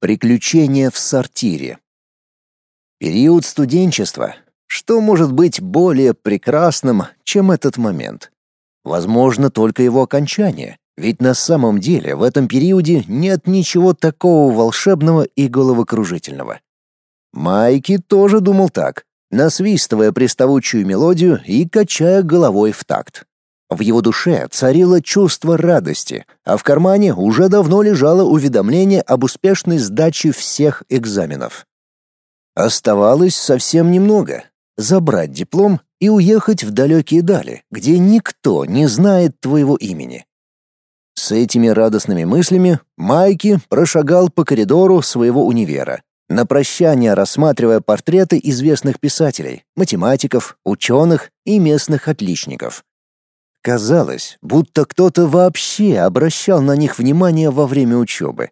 Приключения в сортире. Период студенчества. Что может быть более прекрасным, чем этот момент? Возможно, только его окончание, ведь на самом деле в этом периоде нет ничего такого волшебного и головокружительного. Майки тоже думал так, насвистывая приставучую мелодию и качая головой в такт. В его душе царило чувство радости, а в кармане уже давно лежало уведомление об успешной сдаче всех экзаменов. Оставалось совсем немного — забрать диплом и уехать в далекие дали, где никто не знает твоего имени. С этими радостными мыслями Майки прошагал по коридору своего универа, на прощание рассматривая портреты известных писателей, математиков, ученых и местных отличников. Казалось, будто кто-то вообще обращал на них внимание во время учебы.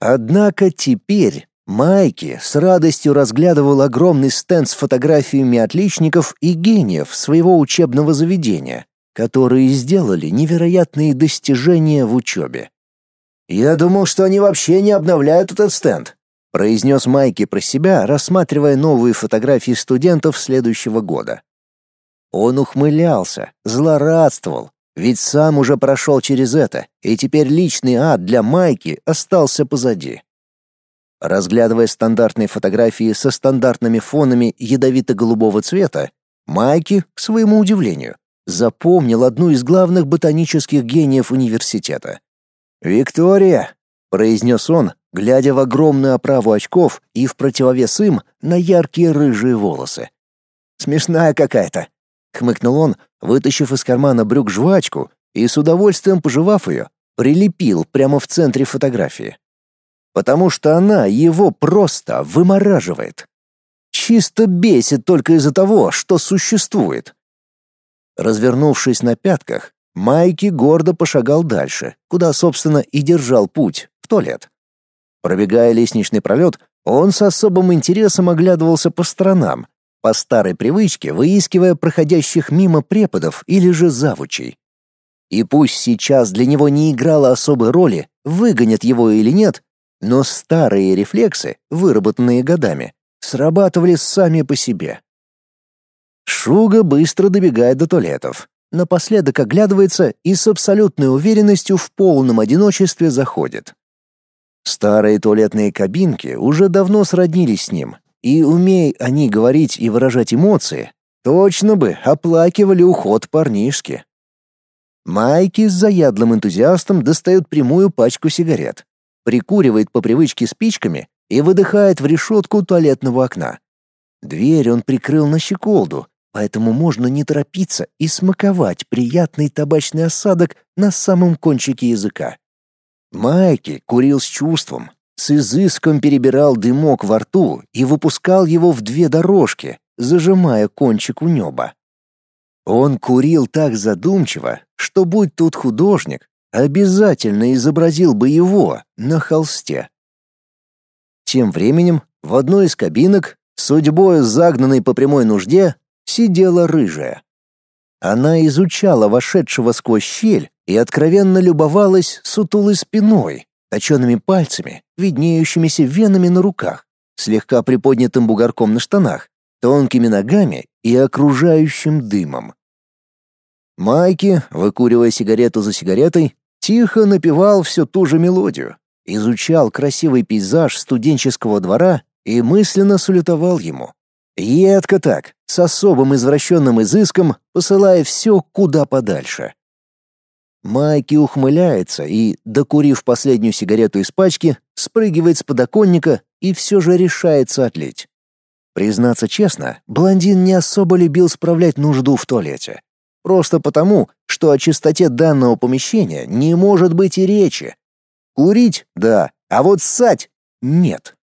Однако теперь Майки с радостью разглядывал огромный стенд с фотографиями отличников и гениев своего учебного заведения, которые сделали невероятные достижения в учебе. «Я думал, что они вообще не обновляют этот стенд», произнес Майки про себя, рассматривая новые фотографии студентов следующего года. Он ухмылялся, злорадствовал, ведь сам уже прошел через это, и теперь личный ад для Майки остался позади. Разглядывая стандартные фотографии со стандартными фонами ядовито-голубого цвета, Майки, к своему удивлению, запомнил одну из главных ботанических гениев университета. «Виктория!» — произнес он, глядя в огромную оправу очков и в противовес им на яркие рыжие волосы. «Смешная какая-то. — хмыкнул он, вытащив из кармана брюк жвачку и с удовольствием пожевав ее, прилепил прямо в центре фотографии. Потому что она его просто вымораживает. Чисто бесит только из-за того, что существует. Развернувшись на пятках, Майки гордо пошагал дальше, куда, собственно, и держал путь, в туалет. Пробегая лестничный пролет, он с особым интересом оглядывался по сторонам, по старой привычке выискивая проходящих мимо преподов или же завучей. И пусть сейчас для него не играло особой роли, выгонят его или нет, но старые рефлексы, выработанные годами, срабатывали сами по себе. Шуга быстро добегает до туалетов, напоследок оглядывается и с абсолютной уверенностью в полном одиночестве заходит. Старые туалетные кабинки уже давно сроднились с ним, и умей они говорить и выражать эмоции, точно бы оплакивали уход парнишки. Майки с заядлым энтузиастом достает прямую пачку сигарет, прикуривает по привычке спичками и выдыхает в решетку туалетного окна. Дверь он прикрыл на щеколду, поэтому можно не торопиться и смаковать приятный табачный осадок на самом кончике языка. Майки курил с чувством, с изыском перебирал дымок во рту и выпускал его в две дорожки, зажимая кончик у неба. Он курил так задумчиво, что будь тут художник, обязательно изобразил бы его на холсте. Тем временем в одной из кабинок, судьбой загнанной по прямой нужде, сидела рыжая. Она изучала вошедшего сквозь щель и откровенно любовалась сутулой спиной, точеными пальцами, виднеющимися венами на руках, слегка приподнятым бугорком на штанах, тонкими ногами и окружающим дымом. Майки, выкуривая сигарету за сигаретой, тихо напевал всю ту же мелодию, изучал красивый пейзаж студенческого двора и мысленно салютовал ему. Едко так, с особым извращенным изыском, посылая все куда подальше. Майки ухмыляется и, докурив последнюю сигарету из пачки, спрыгивает с подоконника и все же решается отлить. Признаться честно, блондин не особо любил справлять нужду в туалете. Просто потому, что о чистоте данного помещения не может быть и речи. Курить — да, а вот ссать — нет.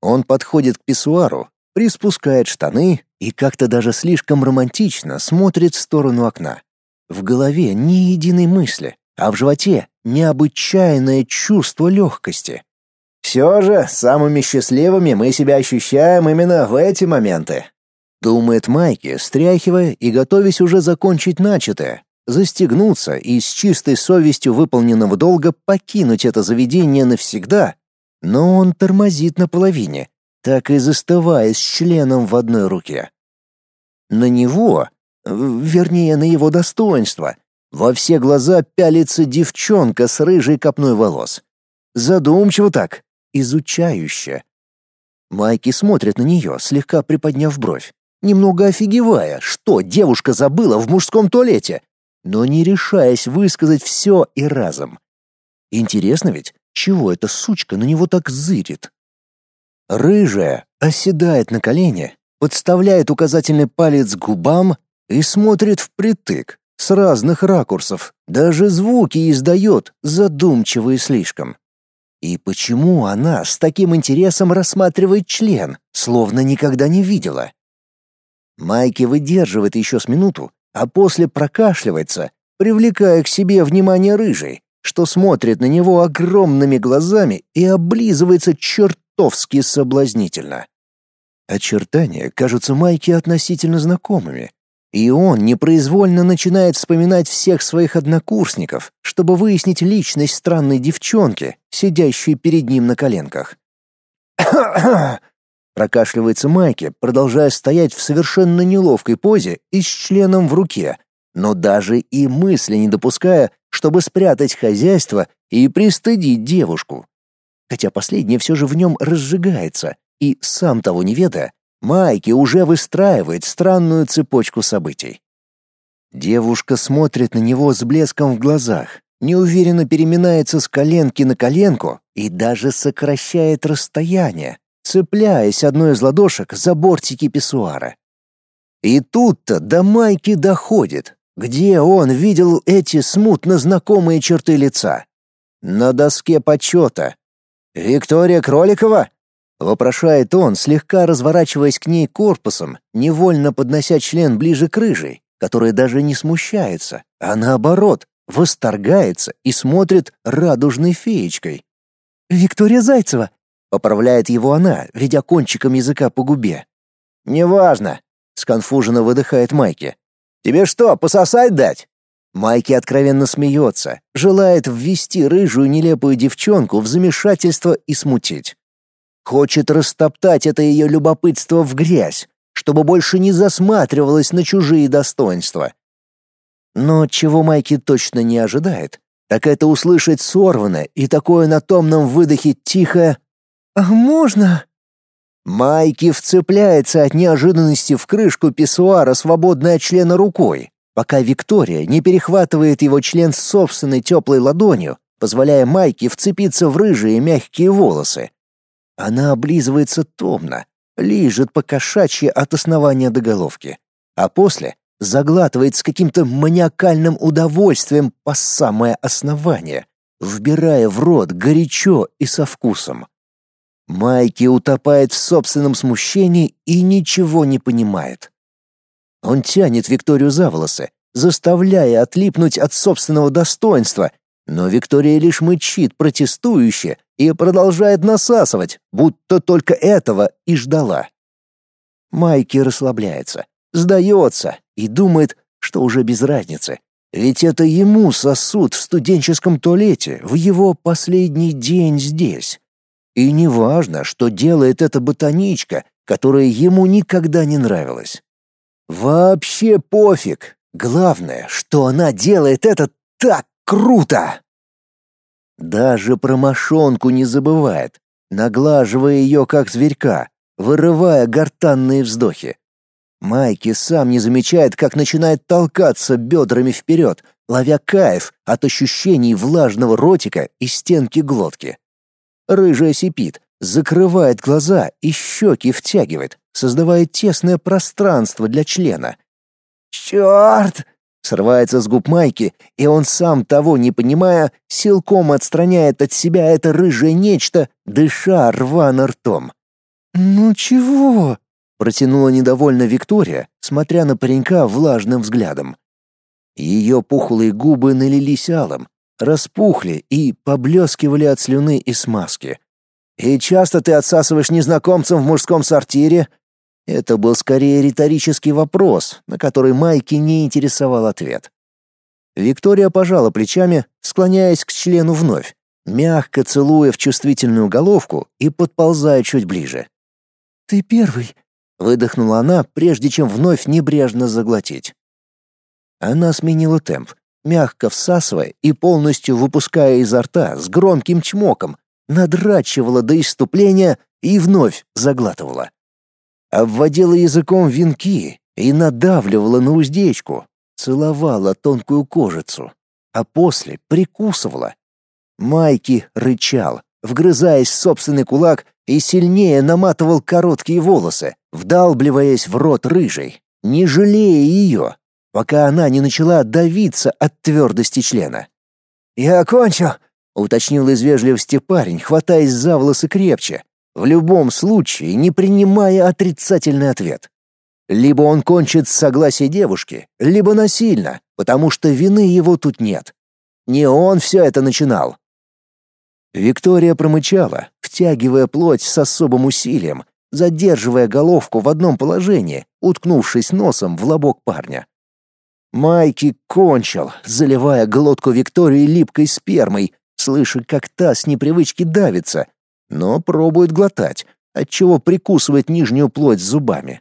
Он подходит к писсуару, приспускает штаны и как-то даже слишком романтично смотрит в сторону окна. В голове ни единой мысли, а в животе необычайное чувство легкости. Все же самыми счастливыми мы себя ощущаем именно в эти моменты. Думает Майки, стряхивая и готовясь уже закончить начатое, застегнуться и с чистой совестью выполненного долга покинуть это заведение навсегда, Но он тормозит на половине, так и застывая с членом в одной руке. На него, вернее, на его достоинство, во все глаза пялится девчонка с рыжей копной волос. Задумчиво так, изучающе. Майки смотрит на нее, слегка приподняв бровь, немного офигевая, что девушка забыла в мужском туалете, но не решаясь высказать все и разом. Интересно ведь, чего эта сучка на него так зырит? Рыжая оседает на колени, подставляет указательный палец губам и смотрит впритык, с разных ракурсов, даже звуки издает, задумчивые слишком. И почему она с таким интересом рассматривает член, словно никогда не видела? Майки выдерживает еще с минуту, а после прокашливается, привлекая к себе внимание рыжей, что смотрит на него огромными глазами и облизывается чертовски соблазнительно. Очертания кажутся Майке относительно знакомыми, и он непроизвольно начинает вспоминать всех своих однокурсников, чтобы выяснить личность странной девчонки, сидящей перед ним на коленках. Прокашливается Майки, продолжая стоять в совершенно неловкой позе и с членом в руке, но даже и мысли не допуская, чтобы спрятать хозяйство и пристыдить девушку. Хотя последнее все же в нем разжигается, и, сам того не ведая, Майки уже выстраивает странную цепочку событий. Девушка смотрит на него с блеском в глазах, неуверенно переминается с коленки на коленку и даже сокращает расстояние, цепляясь одной из ладошек за бортики писсуара. И тут-то до Майки доходит, где он видел эти смутно знакомые черты лица. На доске почета. «Виктория Кроликова?» Вопрошает он, слегка разворачиваясь к ней корпусом, невольно поднося член ближе к рыжей, которая даже не смущается, а наоборот, восторгается и смотрит радужной феечкой. «Виктория Зайцева!» — поправляет его она, ведя кончиком языка по губе. «Неважно!» — сконфуженно выдыхает Майки. «Тебе что, пососать дать?» Майки откровенно смеется, желает ввести рыжую нелепую девчонку в замешательство и смутить. Хочет растоптать это ее любопытство в грязь, чтобы больше не засматривалась на чужие достоинства. Но чего Майки точно не ожидает, так это услышать сорванное и такое на томном выдохе тихое «А можно?» Майки вцепляется от неожиданности в крышку писсуара, свободной от члена рукой, пока Виктория не перехватывает его член с собственной теплой ладонью, позволяя Майке вцепиться в рыжие мягкие волосы. Она облизывается томно, лижет по кошачьи от основания до головки, а после заглатывает с каким-то маниакальным удовольствием по самое основание, вбирая в рот горячо и со вкусом. Майки утопает в собственном смущении и ничего не понимает. Он тянет Викторию за волосы, заставляя отлипнуть от собственного достоинства но Виктория лишь мычит протестующе и продолжает насасывать, будто только этого и ждала. Майки расслабляется, сдается и думает, что уже без разницы. Ведь это ему сосуд в студенческом туалете в его последний день здесь. И неважно, что делает эта ботаничка, которая ему никогда не нравилась. Вообще пофиг. Главное, что она делает это так Круто! Даже про мошонку не забывает, наглаживая ее как зверька, вырывая гортанные вздохи. Майки сам не замечает, как начинает толкаться бедрами вперед, ловя кайф от ощущений влажного ротика и стенки глотки. Рыжая сипит, закрывает глаза и щеки втягивает, создавая тесное пространство для члена. «Черт!» Срывается с губ Майки, и он сам того не понимая, силком отстраняет от себя это рыжее нечто, дыша рвано ртом. «Ну чего?» — протянула недовольно Виктория, смотря на паренька влажным взглядом. Ее пухлые губы налились алым, распухли и поблескивали от слюны и смазки. «И часто ты отсасываешь незнакомцам в мужском сортире?» Это был скорее риторический вопрос, на который Майки не интересовал ответ. Виктория пожала плечами, склоняясь к члену вновь, мягко целуя в чувствительную головку и подползая чуть ближе. «Ты первый», — выдохнула она, прежде чем вновь небрежно заглотить. Она сменила темп, мягко всасывая и полностью выпуская изо рта с громким чмоком, надрачивала до иступления и вновь заглатывала. Обводила языком венки и надавливала на уздечку, целовала тонкую кожицу, а после прикусывала. Майки рычал, вгрызаясь в собственный кулак и сильнее наматывал короткие волосы, вдалбливаясь в рот рыжей, не жалея ее, пока она не начала давиться от твердости члена. «Я окончу!» — уточнил из вежливости парень, хватаясь за волосы крепче, в любом случае не принимая отрицательный ответ. Либо он кончит с согласия девушки, либо насильно, потому что вины его тут нет. Не он все это начинал. Виктория промычала, втягивая плоть с особым усилием, задерживая головку в одном положении, уткнувшись носом в лобок парня. Майки кончил, заливая глотку Виктории липкой спермой, слыша, как та с непривычки давится, но пробует глотать, отчего прикусывает нижнюю плоть зубами.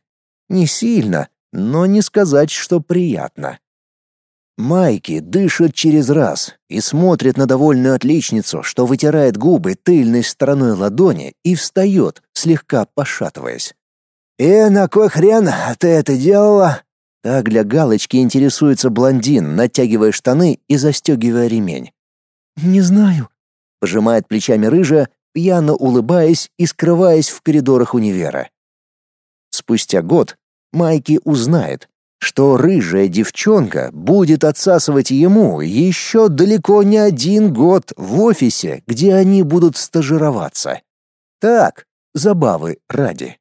Не сильно, но не сказать, что приятно. Майки дышит через раз и смотрит на довольную отличницу, что вытирает губы тыльной стороной ладони и встает, слегка пошатываясь. «И «Э, на кой хрен ты это делала?» Так для галочки интересуется блондин, натягивая штаны и застегивая ремень. «Не знаю», — пожимает плечами рыжая, пьяно улыбаясь и скрываясь в коридорах универа. Спустя год Майки узнает, что рыжая девчонка будет отсасывать ему еще далеко не один год в офисе, где они будут стажироваться. Так, забавы ради.